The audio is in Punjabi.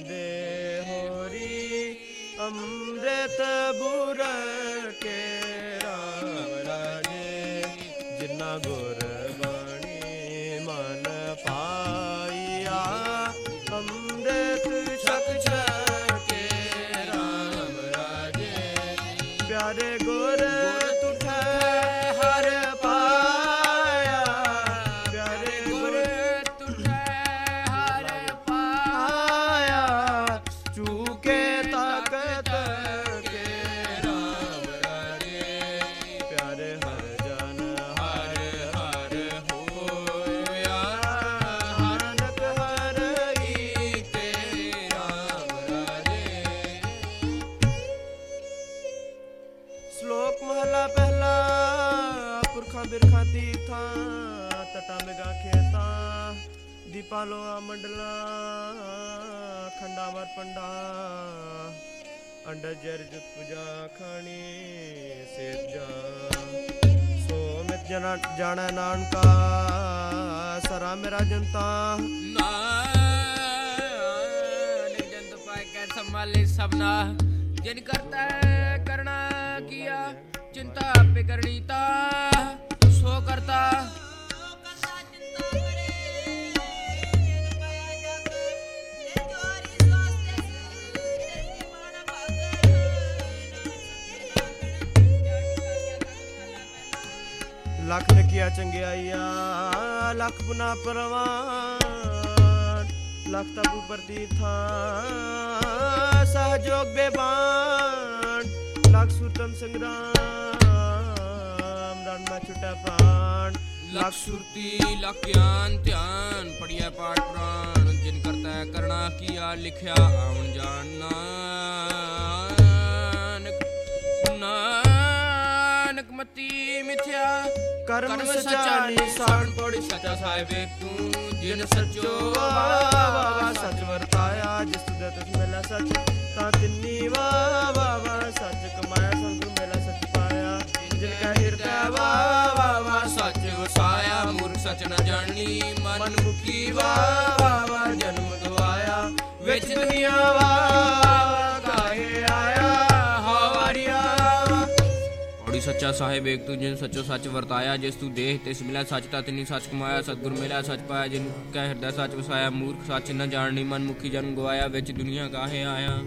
ਦੇ ਹੋਰੀ, ਅੰਮ੍ਰਿਤ ਬੁਰ ਕੇ ਰਾਮ ਰਾਜੇ ਜਿਨਾ ਗੁਰ ਬਾਣੀ ਮਨ ਪਾਈਆ, ਅੰਮ੍ਰਿਤ ਛਕ ਛਕੇ ਰਾਮ ਰਾਜੇ ਪਿਆਰੇ ਗੁਰ ਮਹਲਾ ਪਹਿਲਾ, ਪੁਰਖਾਂ ਬਿਰਖਾਂ ਤੀਰਥਾਂ ਤਟਾਂ ਮੇਗਾ ਖੇਤਾਂ, ਦੀਪਾਂ ਲੋਆ ਮੰਡਲਾਂ, ਖੰਡਾ ਮਰ ਪੰਡਾ, ਅੰਡਰ ਜਰ ਜੁਤ ਪੂਜਾ ਖਾਣੀ, ਸੇਤ ਜਾ। ਸੋ ਮਿਤ ਜਨਾ ਜਾਣੈ ਨਾਨਕਾ, ਸਰਾ ਮੇਰਾ ਜਨਤਾ। ਨਾਨਕ ਜੰਤ ਪਾਇ ਕੈ ਸੰਭਾਲੇ ਸਭਨਾ, ਜਿਨ ਕਰਤਾ ਕਰਣਾ ਕੀਆ। ਚਿੰਤਾ ਆਪੇ ਕਰਨੀ ਸੋ ਕਰਤਾ। ਲੱਖ ਨੇ ਕੀਆ ਚੰਗਿਆਈਆ ਲੱਖ ਪੁਨਾ ਪਰਵਾਨ, ਲੱਖ ਤਪੂ ਪ੍ਰਤੀਥਾ ਸਹਜੋਗ ਬੇਬਾਨ। ਲੱਖ ਸੁਰਤਮ ਸੰਗਰਾਮ ਰਣ ਮਾ ਛੁਟਾ ਪ੍ਰਾਣ ਲਖ ਸੁਰਤੀ ਲਖ ਗਿਆਨ ਧਿਆਨ ਪੜਿਆ ਪਾਠ ਪੁਰਾਣ ਜਿਨ ਕਰਤਾ ਕਰਣਾ ਕੀਆ ਲਿਖਿਆ ਆਵਣ ਜਾਣ ਨਾਨਕ ਮਤੀ ਮਿਥਿਆ ਕਰਮ ਕਰਮ ਸਚਾ ਸਚਾ ਨਿਸਾਨ ਨਿਸਾਨ ਪੜ ਸਚਾ ਸਾਹਿਬ ਤੂੰ ਜਿਨ ਸਚੋ ਵਾ ਵਾ ਸੱਚ ਵਰਤਾਇਆ ਜਿਸ ਤੁਦੇ ਤੁਸ ਮਿਲਿਆ ਸੱਚ ਤਾਂ ਤਿੰਨੀ ਕਾ ਹਿਰਦੈ ਵਾ ਵਾ ਸੱਚ ਵਸਾਇਆ ਮੂਰਖ ਸੱਚ ਨ ਜਾਣੀ ਮਨ ਮੁਖੀ ਵਾ ਵਾ ਜਨਮ ਗਵਾਇਆ, ਵਿੱਚ ਦੁਨੀਆ ਵਾ ਕਾਹੇ ਆਇਆ ਹਵਾਰੀਆ ਔੜੀ ਸੱਚਾ ਸਾਹਿਬ, ਏਕ ਤੂੰ ਜਿਨ ਸੱਚੋ ਸੱਚ ਵਰਤਾਇਆ, ਜਿਸ ਤੂੰ ਦੇਹ ਤਿਸ ਮਿਲਿਆ ਸੱਚ ਤਾਂ ਤਿਨੀ ਸੱਚ ਕਮਾਇਆ, ਸਤਿਗੁਰ ਮਿਲਿਆ, ਸੱਚ ਪਾਇਆ, ਜਿਨ ਕੈ ਹਿਰਦੈ ਸੱਚ ਵਸਾਇਆ, ਮੂਰਖ ਸੱਚ ਨ ਜਾਣਨੀ ਮਨ ਮੁਖੀ ਜਨਮ ਗਵਾਇਆ, ਵਿੱਚ ਦੁਨੀਆ ਕਾਹੇ ਆਇਆ।